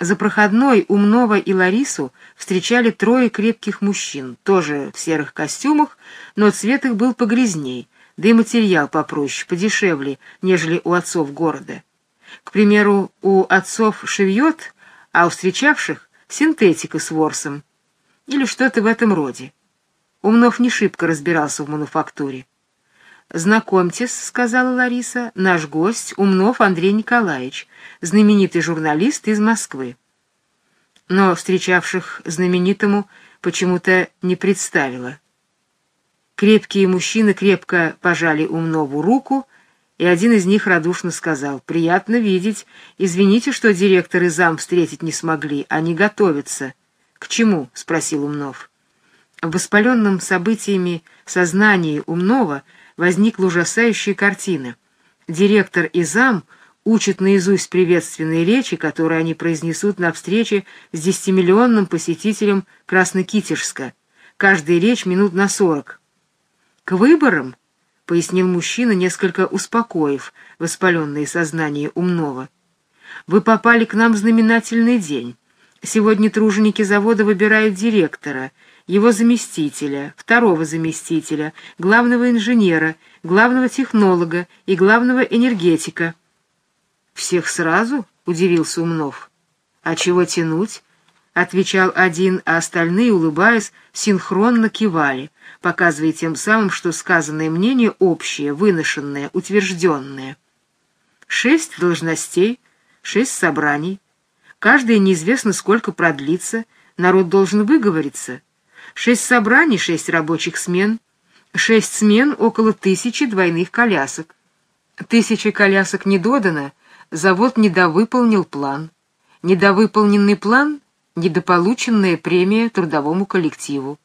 За проходной Умнова и Ларису встречали трое крепких мужчин, тоже в серых костюмах, но цвет их был погрязней, да и материал попроще, подешевле, нежели у отцов города. К примеру, у отцов шевьет, а у встречавших — синтетика с ворсом. Или что-то в этом роде. Умнов не шибко разбирался в мануфактуре. «Знакомьтесь», — сказала Лариса, — «наш гость Умнов Андрей Николаевич, знаменитый журналист из Москвы». Но встречавших знаменитому почему-то не представила. Крепкие мужчины крепко пожали Умнову руку, и один из них радушно сказал, «Приятно видеть. Извините, что директор и зам встретить не смогли, они готовятся». «К чему?» — спросил Умнов. В воспаленном событиями сознании Умнова — возникла ужасающая картина. Директор и зам учат наизусть приветственные речи, которые они произнесут на встрече с десятимиллионным посетителем Краснокитежска. Каждая речь минут на сорок. «К выборам», — пояснил мужчина, несколько успокоив воспаленное сознание умного, — «вы попали к нам в знаменательный день. Сегодня труженики завода выбирают директора — его заместителя, второго заместителя, главного инженера, главного технолога и главного энергетика. «Всех сразу?» — удивился Умнов. «А чего тянуть?» — отвечал один, а остальные, улыбаясь, синхронно кивали, показывая тем самым, что сказанное мнение общее, выношенное, утвержденное. Шесть должностей, шесть собраний. Каждое неизвестно сколько продлится, народ должен выговориться — шесть собраний, шесть рабочих смен, шесть смен, около тысячи двойных колясок. Тысячи колясок не додано, завод недовыполнил план. Недовыполненный план — недополученная премия трудовому коллективу.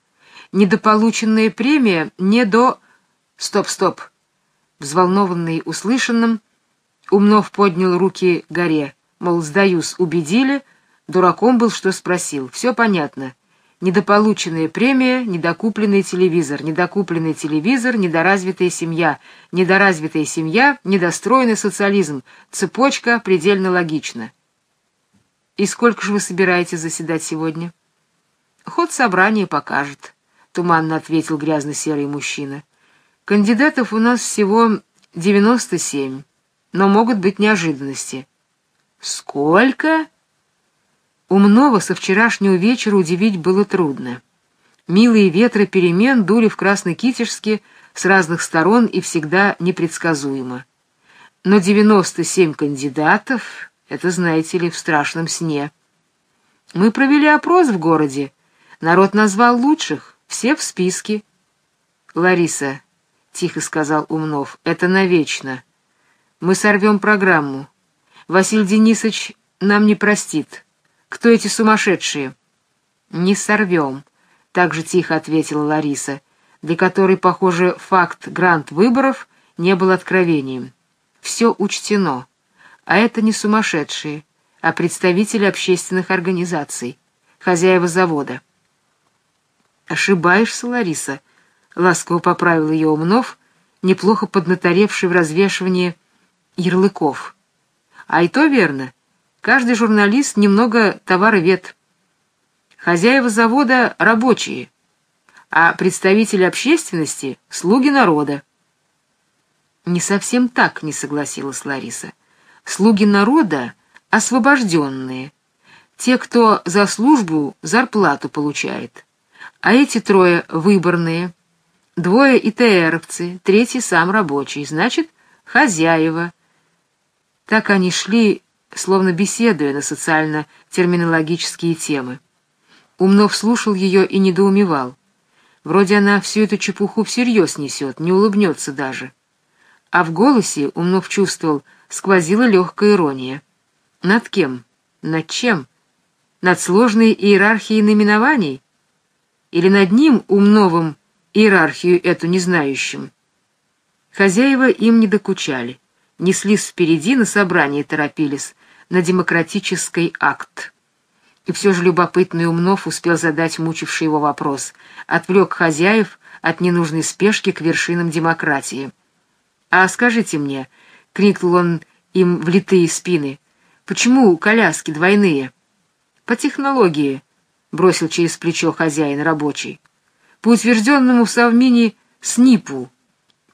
Недополученная премия не до... Стоп, стоп! Взволнованный услышанным, Умнов поднял руки горе, мол, сдаюсь, убедили, дураком был, что спросил. Все понятно. Недополученная премия, недокупленный телевизор, недокупленный телевизор, недоразвитая семья, недоразвитая семья, недостроенный социализм. Цепочка предельно логична. И сколько же вы собираетесь заседать сегодня? Ход собрания покажет, туманно ответил грязно-серый мужчина. Кандидатов у нас всего 97, но могут быть неожиданности. Сколько? Умного со вчерашнего вечера удивить было трудно. Милые ветры перемен дули в Краснокитежске с разных сторон и всегда непредсказуемо. Но 97 кандидатов — это, знаете ли, в страшном сне. Мы провели опрос в городе. Народ назвал лучших, все в списке. «Лариса», — тихо сказал Умнов, — «это навечно. Мы сорвем программу. Василий Денисович нам не простит». Кто эти сумасшедшие? Не сорвем, так же тихо ответила Лариса, для которой, похоже, факт грант выборов не был откровением. Все учтено, а это не сумасшедшие, а представители общественных организаций, хозяева завода. Ошибаешься, Лариса, ласково поправил ее Умнов, неплохо поднаторевший в развешивании ярлыков. А и то верно. Каждый журналист немного товаровед. Хозяева завода — рабочие, а представители общественности — слуги народа. Не совсем так, не согласилась Лариса. Слуги народа — освобожденные, те, кто за службу зарплату получает. А эти трое — выборные, двое — ИТРовцы, третий — сам рабочий, значит, хозяева. Так они шли словно беседуя на социально-терминологические темы. Умнов слушал ее и недоумевал. Вроде она всю эту чепуху всерьез несет, не улыбнется даже. А в голосе Умнов чувствовал, сквозила легкая ирония. Над кем? Над чем? Над сложной иерархией наименований? Или над ним, Умновым, иерархию эту незнающим? Хозяева им не докучали, неслись впереди, на собрании торопились, на демократический акт. И все же любопытный Умнов успел задать мучивший его вопрос, отвлек хозяев от ненужной спешки к вершинам демократии. «А скажите мне», — крикнул он им в литые спины, — «почему коляски двойные?» По технологии, — бросил через плечо хозяин рабочий. По утвержденному в Совмине СНИПу.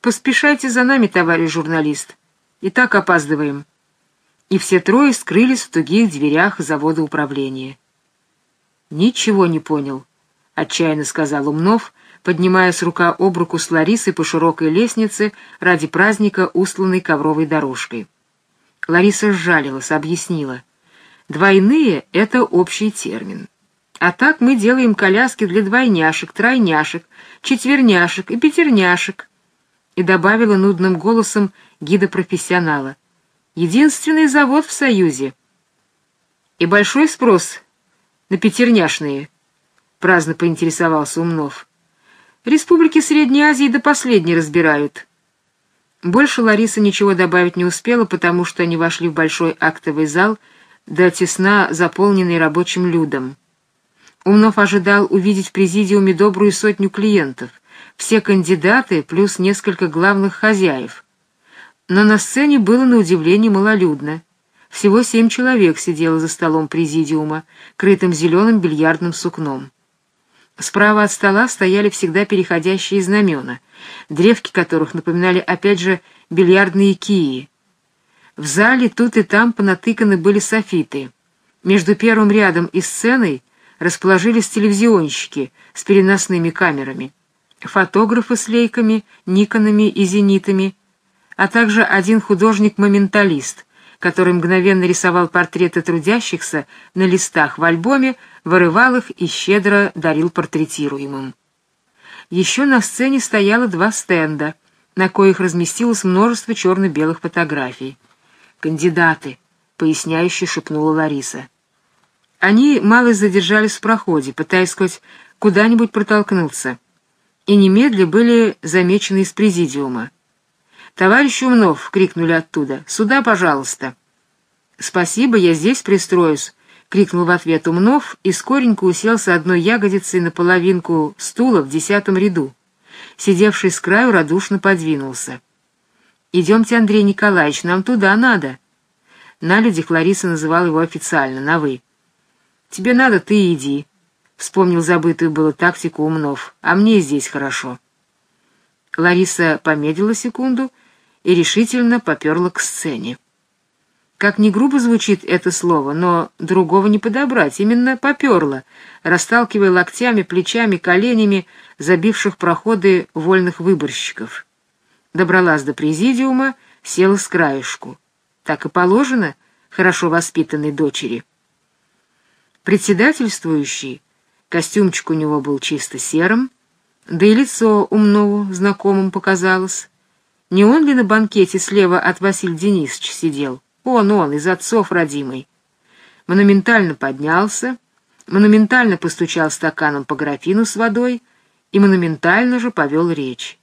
Поспешайте за нами, товарищ журналист. И так опаздываем. И все трое скрылись в тугих дверях завода управления. Ничего не понял, — отчаянно сказал Умнов, поднимаясь рука об руку с Ларисой по широкой лестнице ради праздника, устланной ковровой дорожкой. Лариса сжалилась, объяснила. «Двойные — это общий термин. А так мы делаем коляски для двойняшек, тройняшек, четверняшек и пятерняшек». И добавила нудным голосом гида-профессионала. «Единственный завод в Союзе. И большой спрос на пятерняшные», — праздно поинтересовался Умнов. «Республики Средней Азии до последней разбирают». Больше Лариса ничего добавить не успела, потому что они вошли в большой актовый зал, до тесна заполненный рабочим людом. Умнов ожидал увидеть в президиуме добрую сотню клиентов, все кандидаты плюс несколько главных хозяев. Но на сцене было на удивление малолюдно. Всего семь человек сидело за столом президиума, крытым зеленым бильярдным сукном. Справа от стола стояли всегда переходящие знамена, древки которых напоминали опять же бильярдные кии. В зале тут и там понатыканы были софиты. Между первым рядом и сценой расположились телевизионщики с переносными камерами, фотографы с лейками, никонами и зенитами, а также один художник-моменталист, который мгновенно рисовал портреты трудящихся на листах в альбоме, вырывал их и щедро дарил портретируемым. Еще на сцене стояло два стенда, на коих разместилось множество черно-белых фотографий. «Кандидаты», — поясняюще шепнула Лариса. Они мало задержались в проходе, пытаясь хоть куда-нибудь протолкнуться, и немедля были замечены из президиума. «Товарищ Умнов!» — крикнули оттуда. «Сюда, пожалуйста!» «Спасибо, я здесь пристроюсь!» — крикнул в ответ Умнов и скоренько уселся одной ягодицей на половинку стула в десятом ряду. Сидевший с краю радушно подвинулся. «Идемте, Андрей Николаевич, нам туда надо!» На людях Лариса называла его официально, на «вы». «Тебе надо, ты иди», — вспомнил забытую было тактику Умнов, «а мне здесь хорошо». Лариса помедлила секунду и решительно поперла к сцене. Как ни грубо звучит это слово, но другого не подобрать, именно поперла, расталкивая локтями, плечами, коленями забивших проходы вольных выборщиков. Добралась до президиума, села с краешку. Так и положено хорошо воспитанной дочери. Председательствующий, костюмчик у него был чисто серым, да и лицо умного знакомым показалось. Не он ли на банкете слева от Василия Денисовича сидел? Он, он, из отцов родимый. Монументально поднялся, монументально постучал стаканом по графину с водой и монументально же повел речь.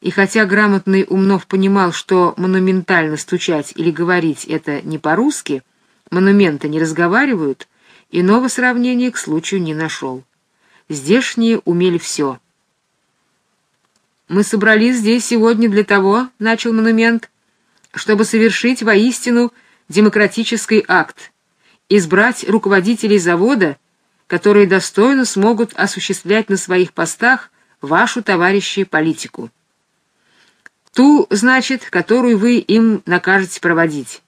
И хотя грамотный Умнов понимал, что монументально стучать или говорить это не по-русски, монументы не разговаривают, иного сравнения к случаю не нашел. Здешние умели все — «Мы собрались здесь сегодня для того, — начал монумент, — чтобы совершить воистину демократический акт, избрать руководителей завода, которые достойно смогут осуществлять на своих постах вашу, товарищи, политику. Ту, значит, которую вы им накажете проводить.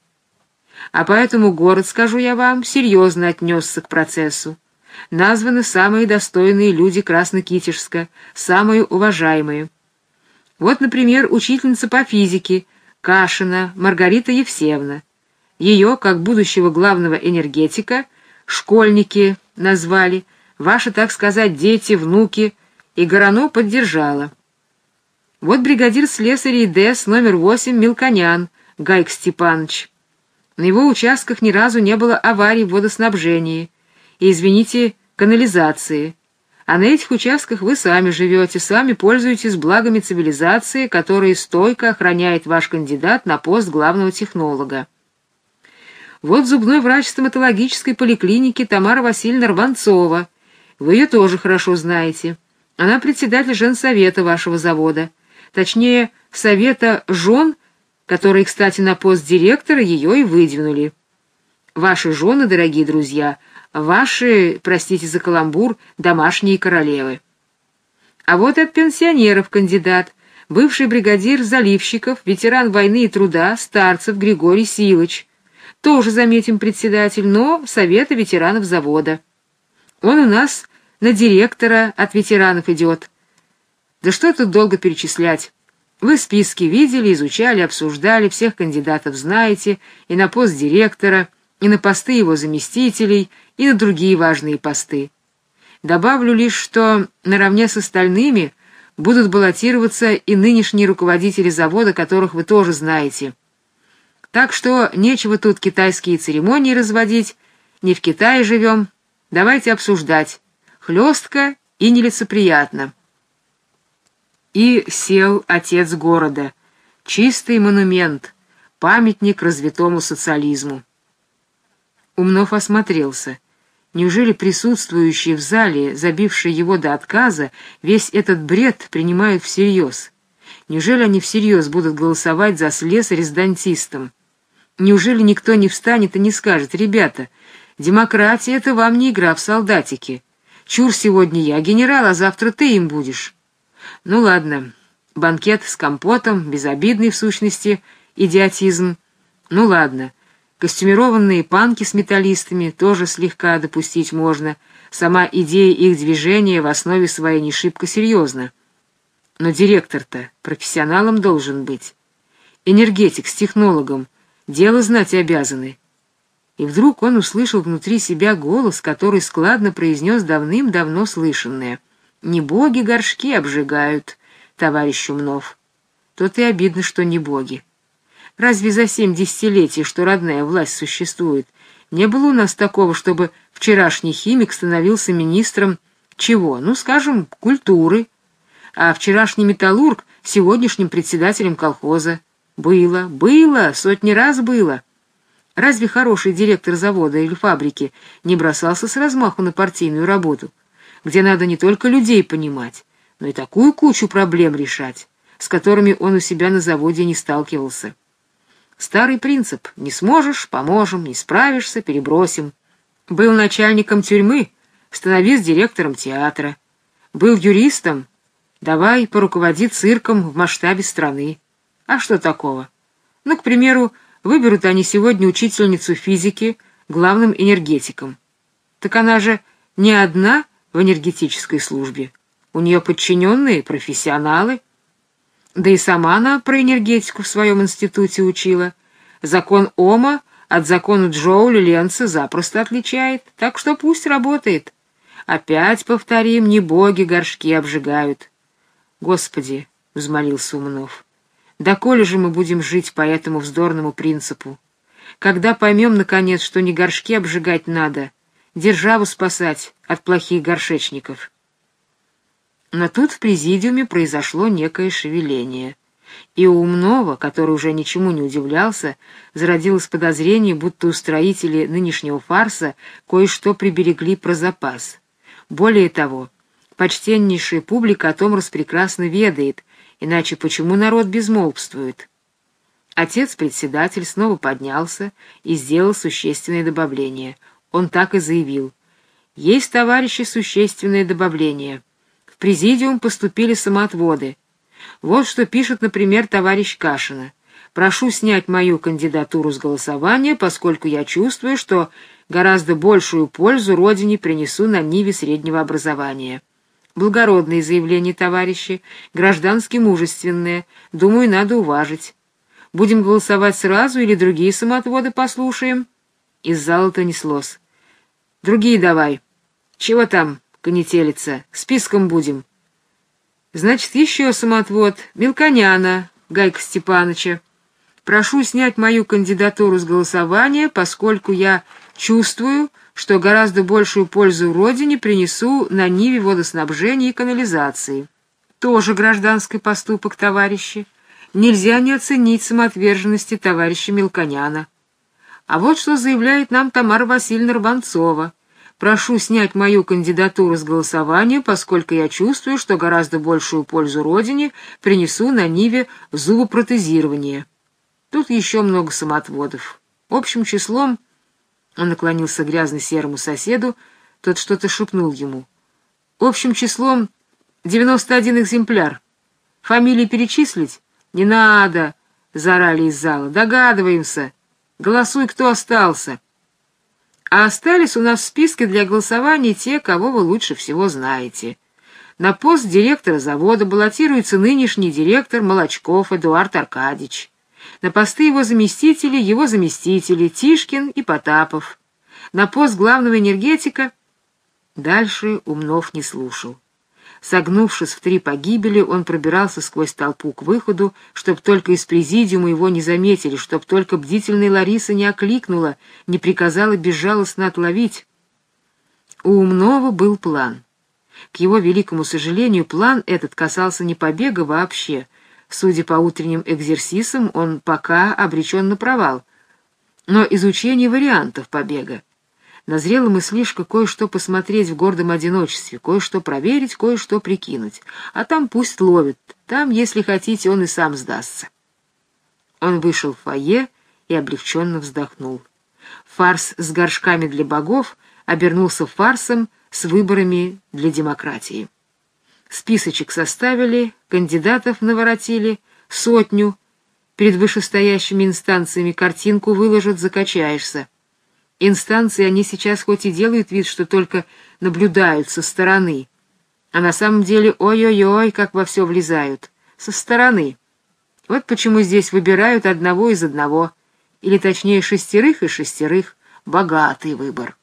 А поэтому город, скажу я вам, серьезно отнесся к процессу. Названы самые достойные люди Краснокитежска, самые уважаемые — вот, например, учительница по физике Кашина Маргарита Евсеевна. Ее, как будущего главного энергетика, школьники назвали, ваши, так сказать, дети, внуки, и Горано поддержала. Вот бригадир слесарей ДЭС номер 8 Мелконян Гайк Степанович. На его участках ни разу не было аварий в водоснабжении и, извините, канализации. А на этих участках вы сами живете, сами пользуетесь благами цивилизации, которые стойко охраняет ваш кандидат на пост главного технолога. Вот зубной врач стоматологической поликлиники Тамара Васильевна Рванцова. Вы ее тоже хорошо знаете. Она председатель женсовета вашего завода. Точнее, совета жен, которые, кстати, на пост директора ее и выдвинули. Ваши жены, дорогие друзья, ваши, простите за каламбур, домашние королевы. А вот от пенсионеров кандидат, бывший бригадир заливщиков, ветеран войны и труда, старцев Григорий Силыч. Тоже, заметим, председатель, но Совета ветеранов завода. Он у нас на директора от ветеранов идет. Да что тут долго перечислять? Вы списки видели, изучали, обсуждали, всех кандидатов знаете, и на пост директора, и на посты его заместителей, и на другие важные посты. Добавлю лишь, что наравне с остальными будут баллотироваться и нынешние руководители завода, которых вы тоже знаете. Так что нечего тут китайские церемонии разводить, не в Китае живем. Давайте обсуждать. Хлестко и нелицеприятно. И сел отец города. Чистый монумент, памятник развитому социализму. Умнов осмотрелся. Неужели присутствующие в зале, забившие его до отказа, весь этот бред принимают всерьез? Неужели они всерьез будут голосовать за слесаря с дантистом? Неужели никто не встанет и не скажет, ребята, демократия — это вам не игра в солдатики. Чур сегодня я генерал, а завтра ты им будешь. Ну ладно, банкет с компотом, безобидный в сущности, идиотизм. Ну ладно, костюмированные панки с металлистами тоже слегка допустить можно. Сама идея их движения в основе своей не шибко серьезна. Но директор-то профессионалом должен быть. Энергетик с технологом — дело знать обязаны. И вдруг он услышал внутри себя голос, который складно произнес давным-давно слышанное. «Не боги горшки обжигают, товарищ Умнов». Тот и обидно, что не боги. Разве за семь десятилетий, что родная власть существует, не было у нас такого, чтобы вчерашний химик становился министром чего? Ну, скажем, культуры, а вчерашний металлург — сегодняшним председателем колхоза. Было, было, сотни раз было. Разве хороший директор завода или фабрики не бросался с размаху на партийную работу, где надо не только людей понимать, но и такую кучу проблем решать, с которыми он у себя на заводе не сталкивался? Старый принцип «не сможешь — поможем, не справишься — перебросим». Был начальником тюрьмы, становись директором театра. Был юристом, давай поруководи цирком в масштабе страны. А что такого? Ну, к примеру, выберут они сегодня учительницу физики главным энергетиком. Так она же не одна в энергетической службе. У нее подчиненные профессионалы. Да и сама она про энергетику в своем институте учила. Закон Ома от закона Джоуля Ленца запросто отличает, так что пусть работает. Опять, повторим, не боги горшки обжигают. Господи, — взмолился Умнов, — Доколе же мы будем жить по этому вздорному принципу? Когда поймем, наконец, что не горшки обжигать надо, державу спасать от плохих горшечников? Но тут в президиуме произошло некое шевеление. И у Умнова, который уже ничему не удивлялся, зародилось подозрение, будто устроители нынешнего фарса кое-что приберегли про запас. Более того, почтеннейшая публика о том распрекрасно ведает, Иначе почему народ безмолвствует? Отец-председатель снова поднялся и сделал существенное добавление. Он так и заявил. Есть, товарищи, существенное добавление. В президиум поступили самоотводы. Вот что пишет, например, товарищ Кашина. Прошу снять мою кандидатуру с голосования, поскольку я чувствую, что гораздо большую пользу Родине принесу на ниве среднего образования. Благородные заявления, товарищи, граждански мужественные. Думаю, надо уважить. Будем голосовать сразу или другие самоотводы послушаем?» Из зала-то неслось. «Другие давай. Чего там, конетелица? Списком будем». «Значит, еще самоотвод. Мелконяна, Гайка Степаныча. Прошу снять мою кандидатуру с голосования, поскольку я чувствую, что гораздо большую пользу Родине принесу на Ниве водоснабжения и канализации. Тоже гражданский поступок, товарищи. Нельзя не оценить самоотверженности товарища Мелконяна. А вот что заявляет нам Тамара Васильевна Рванцова. Прошу снять мою кандидатуру с голосования, поскольку я чувствую, что гораздо большую пользу Родине принесу на Ниве зубопротезирования. Тут еще много самоотводов. Общим числом Он наклонился к грязно-серому соседу, тот что-то шепнул ему. Общим числом девяносто один экземпляр. Фамилии перечислить? Не надо, заорали из зала. Догадываемся. Голосуй, кто остался. А остались у нас в списке для голосования те, кого вы лучше всего знаете. На пост директора завода баллотируется нынешний директор Молочков Эдуард Аркадьевич. На посты его заместителей его заместители Тишкин и Потапов. На пост главного энергетика Дальше Умнов не слушал. Согнувшись в три погибели, он пробирался сквозь толпу к выходу, чтоб только из президиума его не заметили, чтоб только бдительная Лариса не окликнула, не приказала безжалостно отловить. У Умнова был план. К его великому сожалению, план этот касался не побега вообще. Судя по утренним экзерсисам, он пока обречен на провал. Но изучение вариантов побега. Назрела мыслишка кое-что посмотреть в гордом одиночестве, кое-что проверить, кое-что прикинуть. А там пусть ловит, там, если хотите, он и сам сдастся. Он вышел в фойе и облегченно вздохнул. Фарс с горшками для богов обернулся фарсом с выборами для демократии. Списочек составили, кандидатов наворотили, сотню. Перед вышестоящими инстанциями картинку выложат, закачаешься. Инстанции они сейчас хоть и делают вид, что только наблюдают со стороны, а на самом деле ой-ой-ой, как во все влезают. Со стороны. Вот почему здесь выбирают одного из одного, или точнее шестерых из шестерых. Богатый выбор.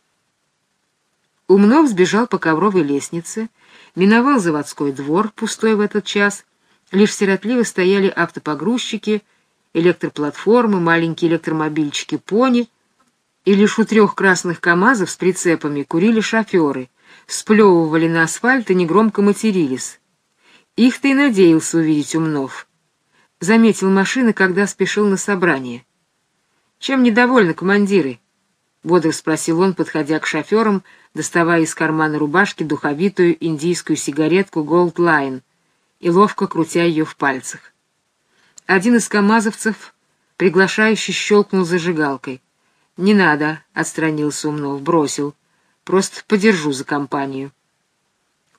Умнов сбежал по ковровой лестнице, миновал заводской двор, пустой в этот час. Лишь сиротливо стояли автопогрузчики, электроплатформы, маленькие электромобильчики «Пони», и лишь у трех красных КАМАЗов с прицепами курили шоферы, сплевывали на асфальт и негромко матерились. Их-то и надеялся увидеть Умнов. Заметил машины, когда спешил на собрание. «Чем недовольны командиры?» — бодро спросил он, подходя к шоферам, доставая из кармана рубашки духовитую индийскую сигаретку Gold Line и ловко крутя ее в пальцах. Один из камазовцев приглашающе щелкнул зажигалкой. «Не надо», — отстранился Умнов, бросил. «Просто подержу за компанию».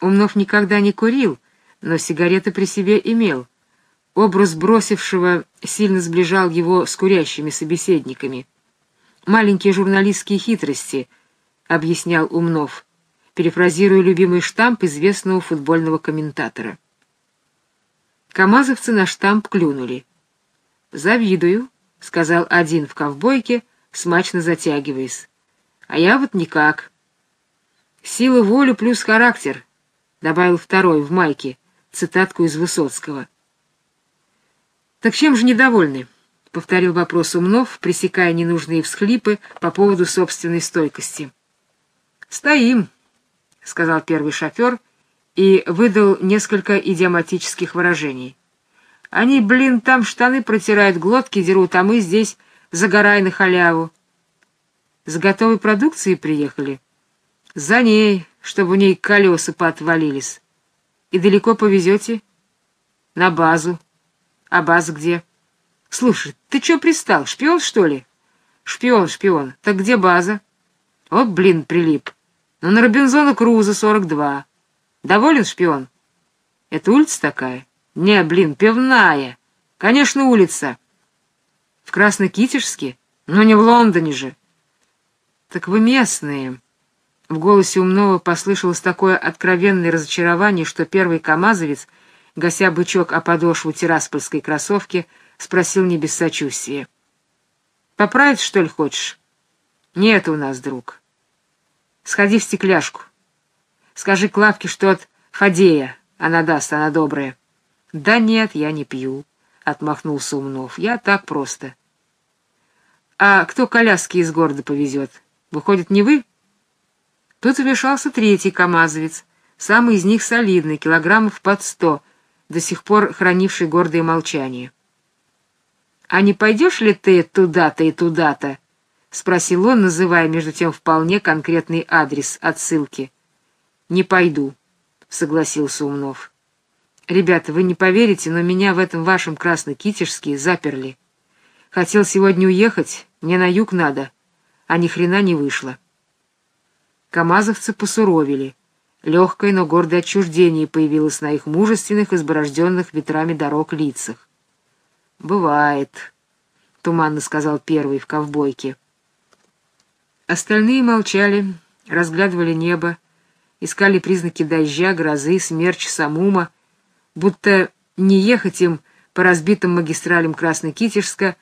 Умнов никогда не курил, но сигареты при себе имел. Образ бросившего сильно сближал его с курящими собеседниками. «Маленькие журналистские хитрости», — объяснял Умнов, перефразируя любимый штамп известного футбольного комментатора. Камазовцы на штамп клюнули. «Завидую», — сказал один в ковбойке, — смачно затягиваясь. А я вот никак. Сила воли плюс характер, добавил второй в майке, цитатку из Высоцкого. Так чем же недовольны? повторил вопрос Умнов, пресекая ненужные всхлипы по поводу собственной стойкости. Стоим, сказал первый шофер и выдал несколько идиоматических выражений. Они, блин, там штаны протирают, глотки дерут, а мы здесь загорай на халяву. С готовой продукцией приехали? За ней, чтобы у ней колеса поотвалились. И далеко повезете? На базу. А база где? Слушай, ты чё пристал, шпион, что ли? Шпион, шпион. Так где база? Вот, блин, прилип. Ну, на Робинзона Круза 42. Доволен, шпион? Это улица такая? Не, блин, пивная. Конечно, улица. Краснокитежске? Но не в Лондоне же. Так вы местные. В голосе Умнова послышалось такое откровенное разочарование, что первый камазовец, гася бычок о подошву тираспольской кроссовки, спросил не без сочувствия. «Поправить, что ли, хочешь?» «Нет у нас, друг. Сходи в стекляшку. Скажи Клавке, что от Фадея она даст, она добрая». «Да нет, я не пью», — отмахнулся Умнов. «Я так просто». «А кто коляски из города повезет?» Выходит, не вы? Тут вмешался третий камазовец, самый из них солидный, килограммов под сто, до сих пор хранивший гордое молчание. — А не пойдешь ли ты туда-то и туда-то? — спросил он, называя между тем вполне конкретный адрес отсылки. — Не пойду, — согласился Умнов. — Ребята, вы не поверите, но меня в этом вашем Краснокитежске заперли. Хотел сегодня уехать, мне на юг надо — а ни хрена не вышло. Камазовцы посуровили. Легкое, но гордое отчуждение появилось на их мужественных, изборожденных ветрами дорог лицах. «Бывает», — туманно сказал первый в ковбойке. Остальные молчали, разглядывали небо, искали признаки дождя, грозы, смерч, самума, будто не ехать им по разбитым магистралям Краснокитежска,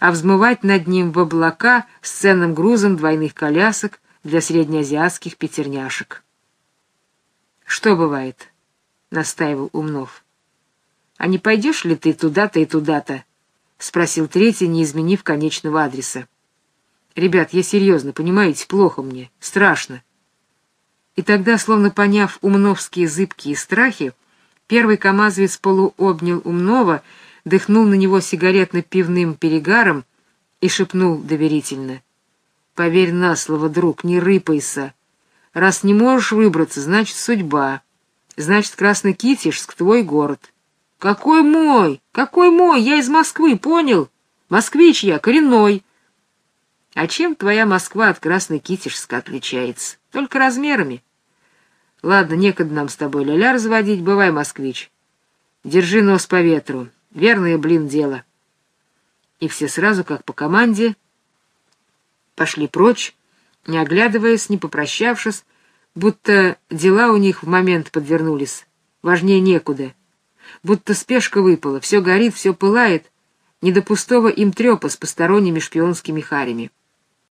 а взмывать над ним в облака с ценным грузом двойных колясок для среднеазиатских пятерняшек. «Что бывает?» — настаивал Умнов. «А не пойдешь ли ты туда-то и туда-то?» — спросил третий, не изменив конечного адреса. «Ребят, я серьезно, понимаете, плохо мне, страшно». И тогда, словно поняв умновские зыбкие страхи, первый камазовец полуобнял Умнова, дыхнул на него сигаретно-пивным перегаром и шепнул доверительно. «Поверь на слово, друг, не рыпайся. Раз не можешь выбраться, значит, судьба. Значит, Красный Китежск — твой город». «Какой мой? Какой мой? Я из Москвы, понял? Москвич я, коренной». «А чем твоя Москва от Красной Китежска отличается? Только размерами». «Ладно, некогда нам с тобой ля-ля разводить, бывай, москвич. Держи нос по ветру. Верное, блин, дело». И все сразу, как по команде, пошли прочь, не оглядываясь, не попрощавшись, будто дела у них в момент подвернулись, важнее некуда, будто спешка выпала, все горит, все пылает, не до пустого им трепа с посторонними шпионскими харями.